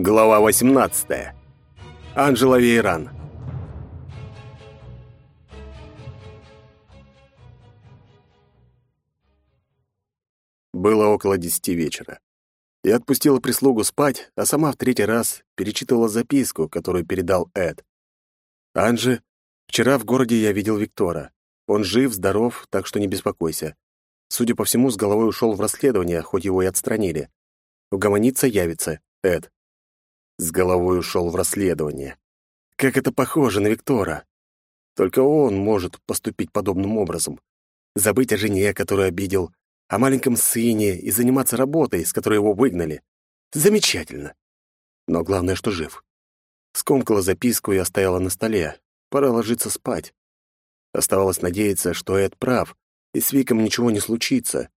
Глава 18. Анжела Вейран. Было около десяти вечера. Я отпустила прислугу спать, а сама в третий раз перечитывала записку, которую передал Эд. «Анжи, вчера в городе я видел Виктора. Он жив, здоров, так что не беспокойся. Судя по всему, с головой ушел в расследование, хоть его и отстранили. Угомониться явится, Эд». С головой ушел в расследование. Как это похоже на Виктора. Только он может поступить подобным образом. Забыть о жене, которую обидел, о маленьком сыне и заниматься работой, с которой его выгнали. Замечательно. Но главное, что жив. Скомкала записку и оставила на столе. Пора ложиться спать. Оставалось надеяться, что Эд прав, и с Виком ничего не случится.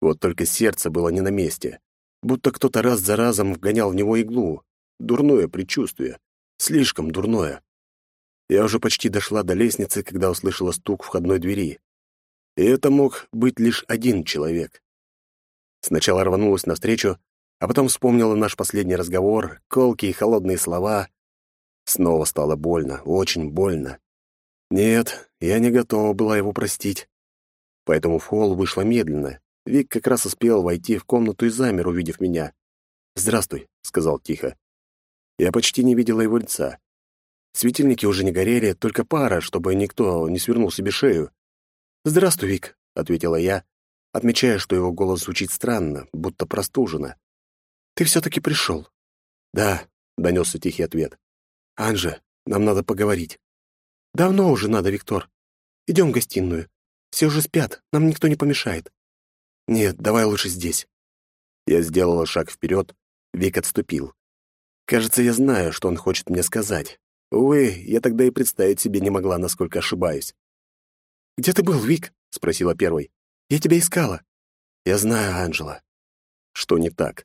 Вот только сердце было не на месте. Будто кто-то раз за разом вгонял в него иглу. Дурное предчувствие. Слишком дурное. Я уже почти дошла до лестницы, когда услышала стук входной двери. И это мог быть лишь один человек. Сначала рванулась навстречу, а потом вспомнила наш последний разговор, колкие и холодные слова. Снова стало больно, очень больно. Нет, я не готова была его простить. Поэтому в холл вышла медленно. Вик как раз успел войти в комнату и замер, увидев меня. «Здравствуй», — сказал тихо. Я почти не видела его лица. Светильники уже не горели, только пара, чтобы никто не свернул себе шею. «Здравствуй, Вик», — ответила я, отмечая, что его голос звучит странно, будто простужено. «Ты все-таки пришел?» «Да», — донесся тихий ответ. «Анже, нам надо поговорить». «Давно уже надо, Виктор. Идем в гостиную. Все уже спят, нам никто не помешает». «Нет, давай лучше здесь». Я сделала шаг вперед, Вик отступил. Кажется, я знаю, что он хочет мне сказать. Увы, я тогда и представить себе не могла, насколько ошибаюсь. «Где ты был, Вик?» — спросила первой. «Я тебя искала». «Я знаю, Анжела». Что не так?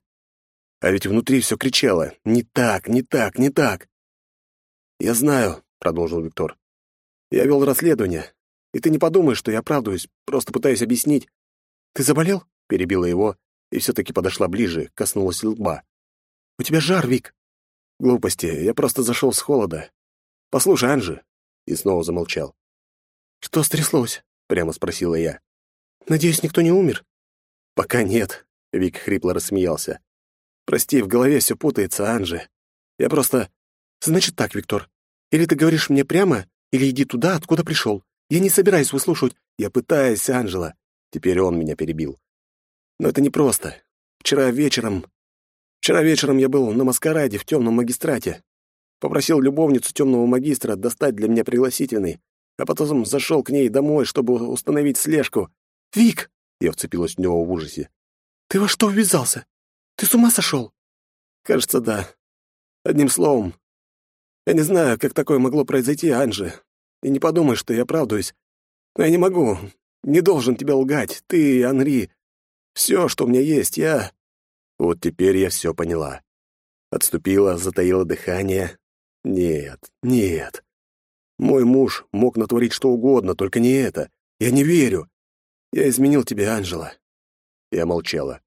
А ведь внутри все кричало «Не так, не так, не так». «Я знаю», — продолжил Виктор. «Я вел расследование, и ты не подумаешь, что я оправдываюсь, просто пытаюсь объяснить». «Ты заболел?» — перебила его и все-таки подошла ближе, коснулась лба. «У тебя жар, Вик». «Глупости, я просто зашел с холода. Послушай, Анжи». И снова замолчал. «Что стряслось?» — прямо спросила я. «Надеюсь, никто не умер?» «Пока нет», — Вик хрипло рассмеялся. «Прости, в голове все путается, Анже. Я просто...» «Значит так, Виктор. Или ты говоришь мне прямо, или иди туда, откуда пришел. Я не собираюсь выслушивать. Я пытаюсь, Анжела». Теперь он меня перебил. «Но это непросто. Вчера вечером... Вчера вечером я был на маскараде в темном магистрате. Попросил любовницу темного магистра достать для меня пригласительный, а потом зашел к ней домой, чтобы установить слежку. «Вик!» — я вцепилась в него в ужасе. «Ты во что ввязался? Ты с ума сошел?» «Кажется, да. Одним словом, я не знаю, как такое могло произойти, Анжи. И не подумай, что я оправдываюсь. Но я не могу, не должен тебя лгать. Ты, Анри, все, что у меня есть, я...» Вот теперь я все поняла. Отступила, затаила дыхание. «Нет, нет. Мой муж мог натворить что угодно, только не это. Я не верю. Я изменил тебе, Анжела. Я молчала.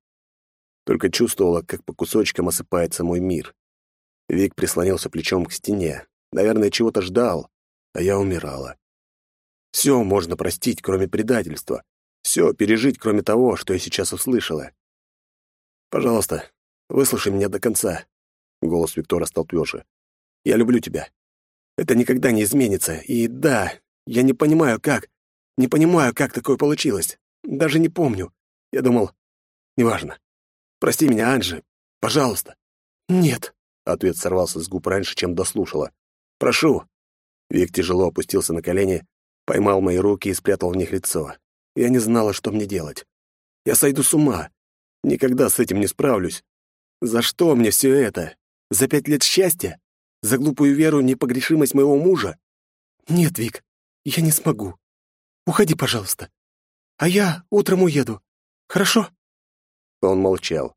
Только чувствовала, как по кусочкам осыпается мой мир. Вик прислонился плечом к стене. Наверное, чего-то ждал, а я умирала. Все можно простить, кроме предательства. Все пережить, кроме того, что я сейчас услышала. Пожалуйста, выслушай меня до конца. Голос Виктора стал тверже. Я люблю тебя. Это никогда не изменится. И да, я не понимаю, как. Не понимаю, как такое получилось. Даже не помню. Я думал... Неважно. Прости меня, Анжи. Пожалуйста. Нет. Ответ сорвался с губ раньше, чем дослушала. Прошу. Вик тяжело опустился на колени, поймал мои руки и спрятал в них лицо. Я не знала, что мне делать. Я сойду с ума. Никогда с этим не справлюсь. За что мне все это? За пять лет счастья? За глупую веру непогрешимость моего мужа? Нет, Вик, я не смогу. Уходи, пожалуйста. А я утром уеду. Хорошо?» Он молчал.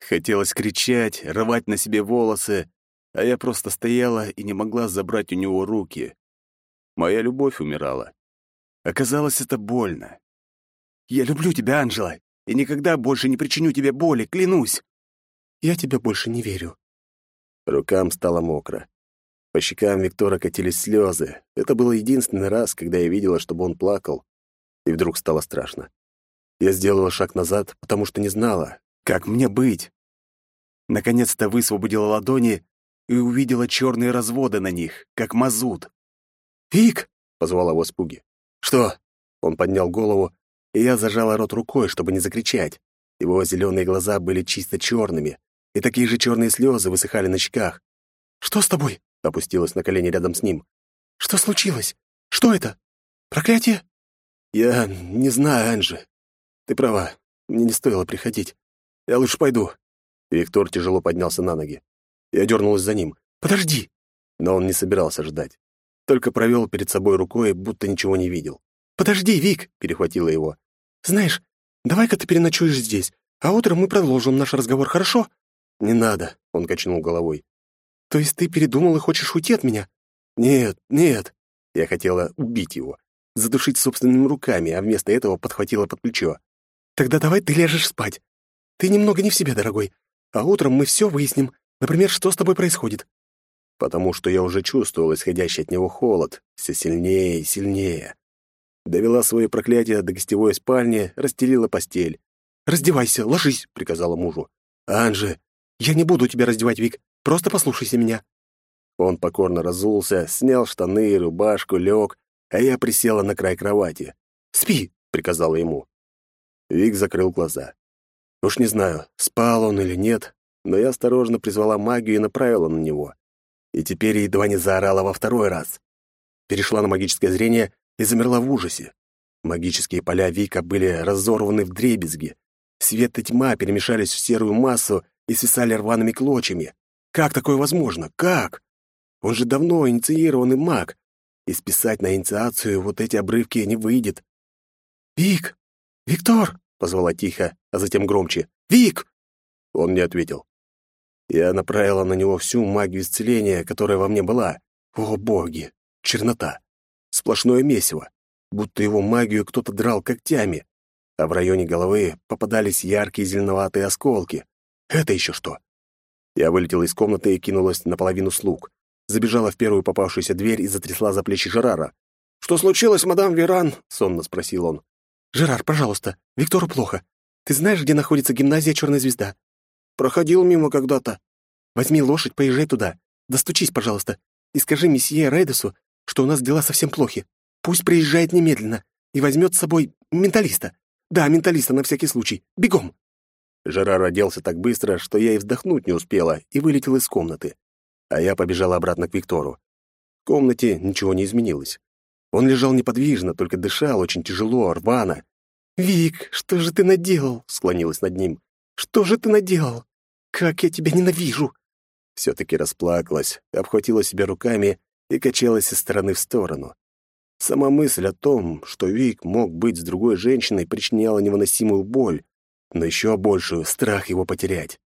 Хотелось кричать, рвать на себе волосы, а я просто стояла и не могла забрать у него руки. Моя любовь умирала. Оказалось, это больно. «Я люблю тебя, Анжела, и никогда больше не причиню тебе боли, клянусь!» «Я тебе больше не верю. Рукам стало мокро. По щекам Виктора катились слезы. Это был единственный раз, когда я видела, чтобы он плакал. И вдруг стало страшно. Я сделала шаг назад, потому что не знала, как мне быть. Наконец-то высвободила ладони и увидела черные разводы на них, как мазут. «Вик!» — позвала его спуги. «Что?» Он поднял голову, и я зажала рот рукой, чтобы не закричать. Его зеленые глаза были чисто черными, и такие же черные слезы высыхали на щеках. «Что с тобой?» опустилась на колени рядом с ним. «Что случилось? Что это? Проклятие?» «Я не знаю, Анжи. Ты права. Мне не стоило приходить. Я лучше пойду». Виктор тяжело поднялся на ноги. Я дернулась за ним. «Подожди!» Но он не собирался ждать. Только провел перед собой рукой, будто ничего не видел. «Подожди, Вик!» — перехватила его. «Знаешь, давай-ка ты переночуешь здесь, а утром мы продолжим наш разговор, хорошо?» «Не надо», — он качнул головой. То есть ты передумал и хочешь уйти от меня? Нет, нет. Я хотела убить его, задушить собственными руками, а вместо этого подхватила под плечо. Тогда давай ты ляжешь спать. Ты немного не в себе, дорогой. А утром мы все выясним. Например, что с тобой происходит. Потому что я уже чувствовал исходящий от него холод, все сильнее и сильнее. Довела свое проклятие до гостевой спальни, расстелила постель. «Раздевайся, ложись», — приказала мужу. «Анже, я не буду тебя раздевать, Вик. Просто послушайся меня». Он покорно разулся, снял штаны и рубашку, лег, а я присела на край кровати. «Спи!» — приказала ему. Вик закрыл глаза. Уж не знаю, спал он или нет, но я осторожно призвала магию и направила на него. И теперь едва не заорала во второй раз. Перешла на магическое зрение и замерла в ужасе. Магические поля Вика были разорваны в дребезги. Свет и тьма перемешались в серую массу и свисали рваными клочьями. Как такое возможно? Как? Он же давно инициированный маг, и списать на инициацию вот эти обрывки не выйдет. «Вик! Виктор!» — позвала тихо, а затем громче. «Вик!» Он не ответил. Я направила на него всю магию исцеления, которая во мне была. О, боги! Чернота! Сплошное месиво, будто его магию кто-то драл когтями, а в районе головы попадались яркие зеленоватые осколки. Это еще что? Я вылетела из комнаты и кинулась наполовину слуг. Забежала в первую попавшуюся дверь и затрясла за плечи Жерара. «Что случилось, мадам Веран?» — сонно спросил он. «Жерар, пожалуйста, Виктору плохо. Ты знаешь, где находится гимназия «Черная звезда»?» «Проходил мимо когда-то». «Возьми лошадь, поезжай туда. Достучись, пожалуйста, и скажи месье Рейдесу, что у нас дела совсем плохи. Пусть приезжает немедленно и возьмет с собой менталиста. Да, менталиста на всякий случай. Бегом!» Жерар оделся так быстро, что я и вздохнуть не успела, и вылетел из комнаты. А я побежала обратно к Виктору. В комнате ничего не изменилось. Он лежал неподвижно, только дышал очень тяжело, рвано. «Вик, что же ты наделал?» — склонилась над ним. «Что же ты наделал? Как я тебя ненавижу!» Все-таки расплакалась, обхватила себя руками и качалась из стороны в сторону. Сама мысль о том, что Вик мог быть с другой женщиной, причиняла невыносимую боль, но еще большую — страх его потерять.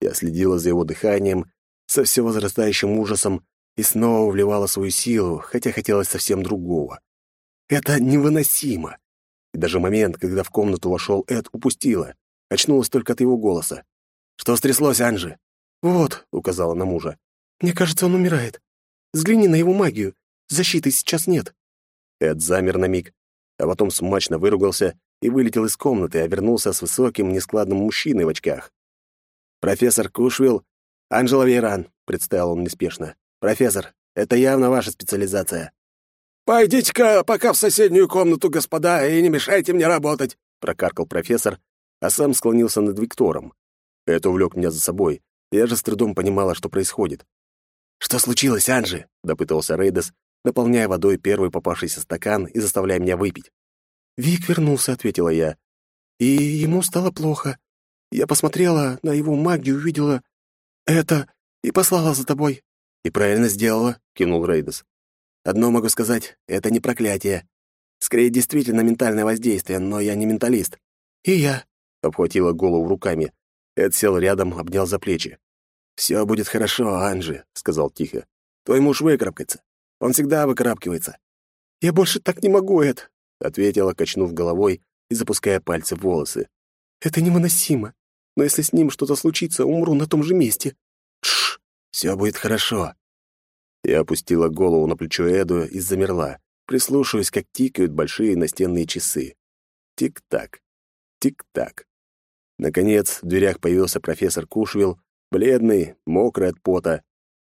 Я следила за его дыханием, со все возрастающим ужасом, и снова вливала свою силу, хотя хотелось совсем другого. Это невыносимо. И даже момент, когда в комнату вошел Эд, упустила. Очнулась только от его голоса. «Что стряслось, Анжи?» «Вот», — указала на мужа. «Мне кажется, он умирает. Взгляни на его магию. Защиты сейчас нет». Эд замер на миг, а потом смачно выругался и вылетел из комнаты, а вернулся с высоким, нескладным мужчиной в очках. «Профессор Кушвилл, Анжела Вейран», — представил он неспешно. «Профессор, это явно ваша специализация». «Пойдите-ка пока в соседнюю комнату, господа, и не мешайте мне работать», — прокаркал профессор, а сам склонился над Виктором. Это увлек меня за собой. Я же с трудом понимала, что происходит. «Что случилось, Анжи?» — допытывался Рейдес, наполняя водой первый попавшийся стакан и заставляя меня выпить. «Вик вернулся», — ответила я. «И ему стало плохо. Я посмотрела на его магию, увидела это и послала за тобой». «И правильно сделала», — кивнул Рейдес. «Одно могу сказать, это не проклятие. Скорее, действительно ментальное воздействие, но я не менталист». «И я», — обхватила голову руками. Эд сел рядом, обнял за плечи. «Все будет хорошо, Анжи», — сказал тихо. «Твой муж выкарабкается. Он всегда выкарабкивается». «Я больше так не могу, Эд», — ответила, качнув головой и запуская пальцы в волосы. «Это невыносимо. Но если с ним что-то случится, умру на том же месте». «Тш!» — Все будет хорошо». Я опустила голову на плечо Эду и замерла, прислушиваясь, как тикают большие настенные часы. Тик-так, тик-так. Наконец, в дверях появился профессор Кушвилл, бледный, мокрый от пота.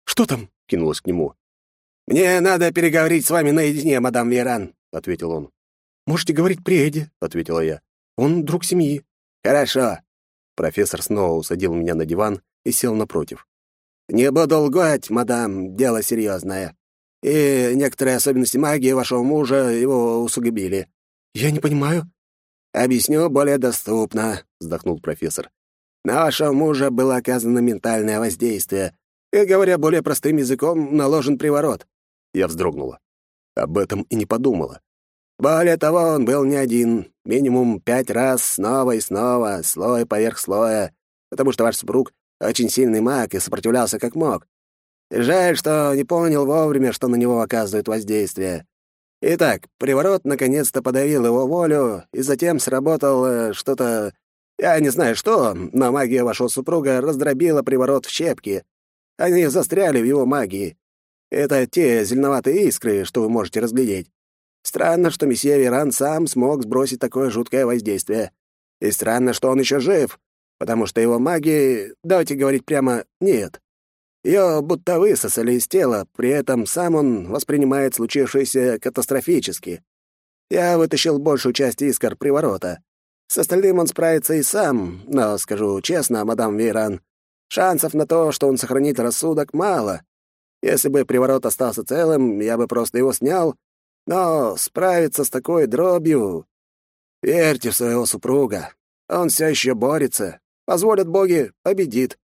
«Что там?» — кинулась к нему. «Мне надо переговорить с вами наедине, мадам Веран», — ответил он. «Можете говорить при Эде», — ответила я. «Он друг семьи». «Хорошо». Профессор снова усадил меня на диван и сел напротив. «Не буду лгать, мадам, дело серьезное. И некоторые особенности магии вашего мужа его усугубили». «Я не понимаю». «Объясню более доступно», — вздохнул профессор. «На вашего мужа было оказано ментальное воздействие, и, говоря более простым языком, наложен приворот. Я вздрогнула. Об этом и не подумала. Более того, он был не один. Минимум пять раз снова и снова, слой поверх слоя, потому что ваш супруг очень сильный маг и сопротивлялся как мог. Жаль, что не понял вовремя, что на него оказывает воздействие. Итак, приворот наконец-то подавил его волю, и затем сработал что-то... Я не знаю что, но магия вашего супруга раздробила приворот в щепки. Они застряли в его магии. Это те зеленоватые искры, что вы можете разглядеть. Странно, что месье Веран сам смог сбросить такое жуткое воздействие. И странно, что он еще жив, потому что его магии, давайте говорить прямо, нет. Ее будто высосали из тела, при этом сам он воспринимает случившееся катастрофически. Я вытащил большую часть искр приворота. С остальным он справится и сам, но, скажу честно, мадам Вейран, шансов на то, что он сохранит рассудок, мало. Если бы приворот остался целым, я бы просто его снял. Но справиться с такой дробью... Верьте в своего супруга. Он все еще борется. Позволят боги, победит.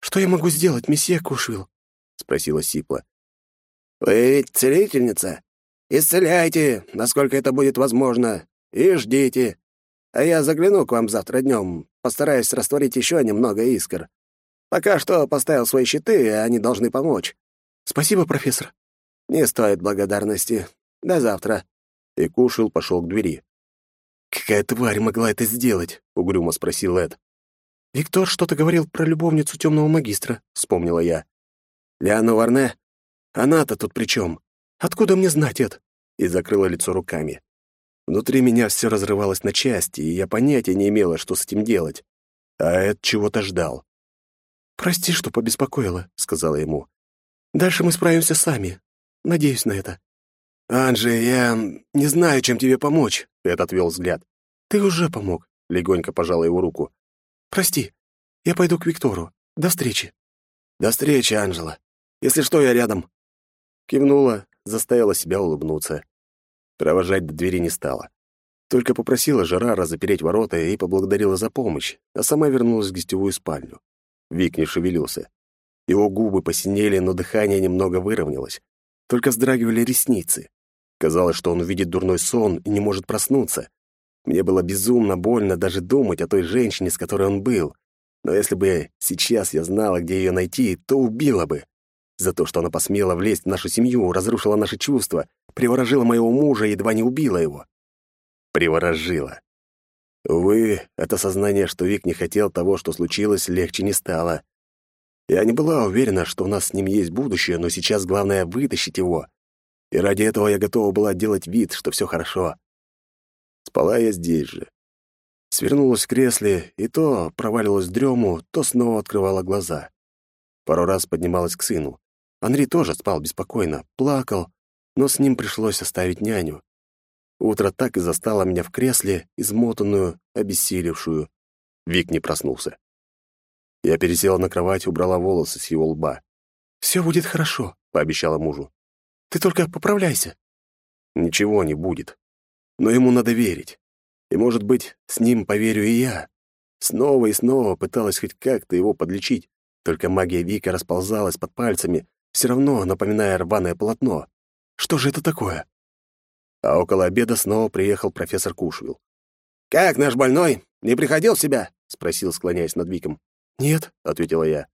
«Что я могу сделать, месье Кушвилл?» — спросила Сипла. «Вы ведь целительница. Исцеляйте, насколько это будет возможно, и ждите. А я загляну к вам завтра днем, постараюсь растворить еще немного искр. Пока что поставил свои щиты, и они должны помочь. «Спасибо, профессор». «Не стоит благодарности. До завтра». И Кушил пошел к двери. «Какая тварь могла это сделать?» — угрюмо спросил Эд. «Виктор что-то говорил про любовницу темного магистра», — вспомнила я. «Лиану Варне? Она-то тут при чем? Откуда мне знать, Эд?» И закрыла лицо руками. Внутри меня все разрывалось на части, и я понятия не имела, что с этим делать. А Эд чего-то ждал. «Прости, что побеспокоила», — сказала ему. Дальше мы справимся сами. Надеюсь на это». «Анжи, я не знаю, чем тебе помочь», — Эд отвел взгляд. «Ты уже помог», — легонько пожала его руку. «Прости, я пойду к Виктору. До встречи». «До встречи, Анжела. Если что, я рядом». Кивнула, заставила себя улыбнуться. Провожать до двери не стала. Только попросила Жерара запереть ворота и поблагодарила за помощь, а сама вернулась в гостевую спальню. Вик не шевелился. Его губы посинели, но дыхание немного выровнялось. Только вздрагивали ресницы. Казалось, что он увидит дурной сон и не может проснуться. Мне было безумно больно даже думать о той женщине, с которой он был. Но если бы сейчас я знала, где ее найти, то убила бы. За то, что она посмела влезть в нашу семью, разрушила наши чувства, приворожила моего мужа и едва не убила его. Приворожила. Увы, это сознание, что Вик не хотел того, что случилось, легче не стало. Я не была уверена, что у нас с ним есть будущее, но сейчас главное — вытащить его. И ради этого я готова была делать вид, что все хорошо. Спала я здесь же. Свернулась в кресле, и то провалилась в дрему, то снова открывала глаза. Пару раз поднималась к сыну. Андрей тоже спал беспокойно, плакал, но с ним пришлось оставить няню. Утро так и застало меня в кресле, измотанную, обессилевшую. Вик не проснулся. Я пересела на кровать, убрала волосы с его лба. «Все будет хорошо», — пообещала мужу. «Ты только поправляйся». «Ничего не будет. Но ему надо верить. И, может быть, с ним поверю и я». Снова и снова пыталась хоть как-то его подлечить, только магия Вика расползалась под пальцами, все равно напоминая рваное полотно. Что же это такое? А около обеда снова приехал профессор Кушвилл. «Как наш больной? Не приходил в себя?» — спросил, склоняясь над Виком. «Нет», — ответила я.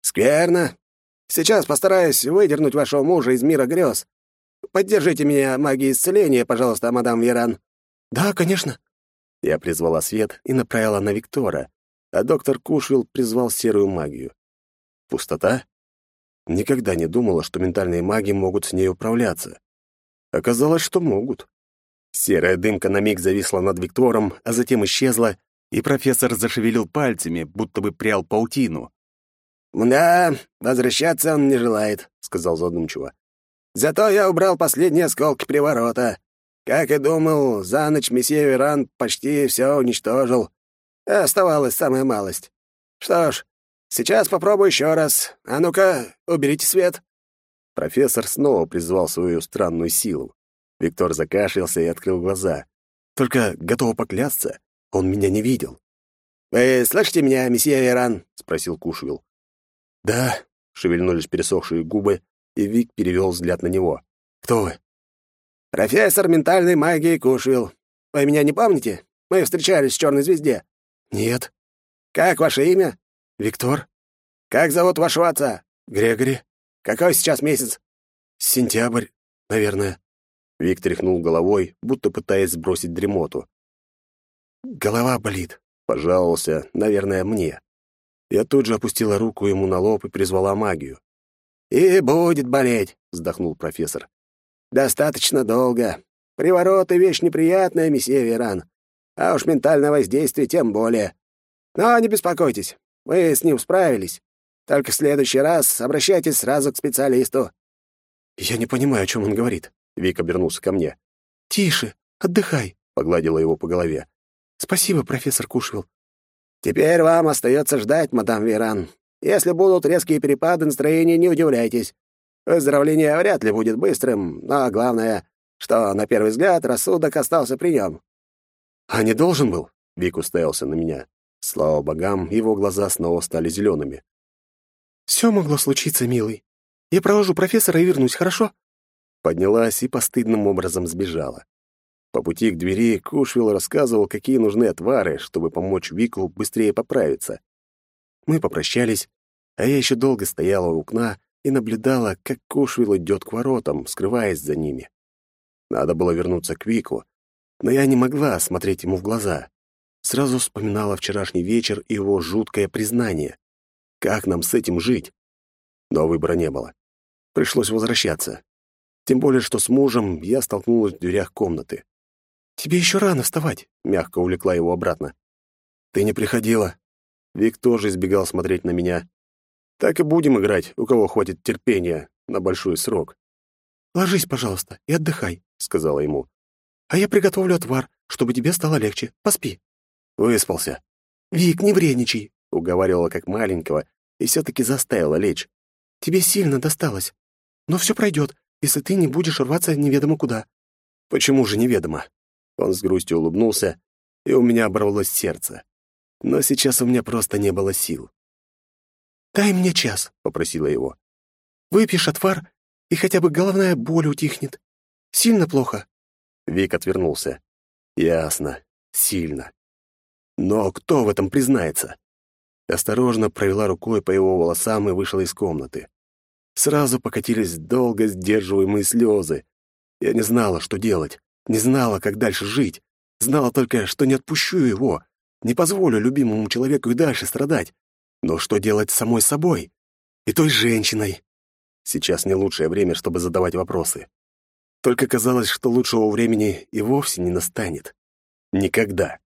«Скверно. Сейчас постараюсь выдернуть вашего мужа из мира грез. Поддержите меня магией исцеления, пожалуйста, мадам Веран». «Да, конечно». Я призвала свет и направила на Виктора, а доктор Кушвилл призвал серую магию. Пустота? Никогда не думала, что ментальные маги могут с ней управляться. Оказалось, что могут. Серая дымка на миг зависла над Виктором, а затем исчезла, и профессор зашевелил пальцами, будто бы прял паутину. «Да, возвращаться он не желает», — сказал задумчиво. «Зато я убрал последние осколки приворота. Как и думал, за ночь месье Веран почти все уничтожил. Оставалась самая малость. Что ж, сейчас попробую еще раз. А ну-ка, уберите свет». Профессор снова призвал свою странную силу. Виктор закашлялся и открыл глаза. Только, готов поклясться, он меня не видел. «Вы слышите меня, месье Веран?» — спросил Кушвилл. «Да», — шевельнулись пересохшие губы, и Вик перевел взгляд на него. «Кто вы?» «Профессор ментальной магии Кушвилл. Вы меня не помните? Мы встречались в Черной звезде». «Нет». «Как ваше имя?» «Виктор». «Как зовут вашего отца?» «Грегори». «Какой сейчас месяц?» «Сентябрь, наверное». Вик тряхнул головой, будто пытаясь сбросить дремоту. «Голова болит», — пожаловался, наверное, мне. Я тут же опустила руку ему на лоб и призвала магию. «И будет болеть», — вздохнул профессор. Достаточно долго. Привороты — вещь неприятная, месье Веран. А уж ментальное воздействие тем более. Но не беспокойтесь, вы с ним справились. Только в следующий раз обращайтесь сразу к специалисту». «Я не понимаю, о чем он говорит», — Вик обернулся ко мне. «Тише, отдыхай», — погладила его по голове. «Спасибо, профессор Кушвилл». «Теперь вам остается ждать, мадам Веран. Если будут резкие перепады настроения, не удивляйтесь. Выздоровление вряд ли будет быстрым, но главное, что, на первый взгляд, рассудок остался при нем. «А не должен был?» — Вик уставился на меня. Слава богам, его глаза снова стали зелеными. «Все могло случиться, милый. Я провожу профессора и вернусь, хорошо?» Поднялась и постыдным образом сбежала. По пути к двери Кушвилл рассказывал, какие нужны отвары, чтобы помочь Вику быстрее поправиться. Мы попрощались, а я еще долго стояла у окна и наблюдала, как Кушвилл идет к воротам, скрываясь за ними. Надо было вернуться к Вику, но я не могла смотреть ему в глаза. Сразу вспоминала вчерашний вечер и его жуткое признание. Как нам с этим жить? Но выбора не было. Пришлось возвращаться. Тем более, что с мужем я столкнулась в дверях комнаты. «Тебе еще рано вставать», — мягко увлекла его обратно. «Ты не приходила». Вик тоже избегал смотреть на меня, так и будем играть, у кого хватит терпения на большой срок. «Ложись, пожалуйста, и отдыхай», — сказала ему. «А я приготовлю отвар, чтобы тебе стало легче. Поспи». Выспался. «Вик, не вредничай», — уговаривала как маленького и все-таки заставила лечь. «Тебе сильно досталось. Но все пройдет, если ты не будешь рваться неведомо куда». «Почему же неведомо?» Он с грустью улыбнулся, и у меня оборвалось сердце. Но сейчас у меня просто не было сил. «Дай мне час», — попросила его. «Выпьешь отвар, и хотя бы головная боль утихнет. Сильно плохо?» Вик отвернулся. «Ясно. Сильно. Но кто в этом признается?» Осторожно провела рукой по его волосам и вышла из комнаты. Сразу покатились долго сдерживаемые слезы. Я не знала, что делать, не знала, как дальше жить. Знала только, что не отпущу его, не позволю любимому человеку и дальше страдать. Но что делать с самой собой? И той женщиной? Сейчас не лучшее время, чтобы задавать вопросы. Только казалось, что лучшего времени и вовсе не настанет. Никогда.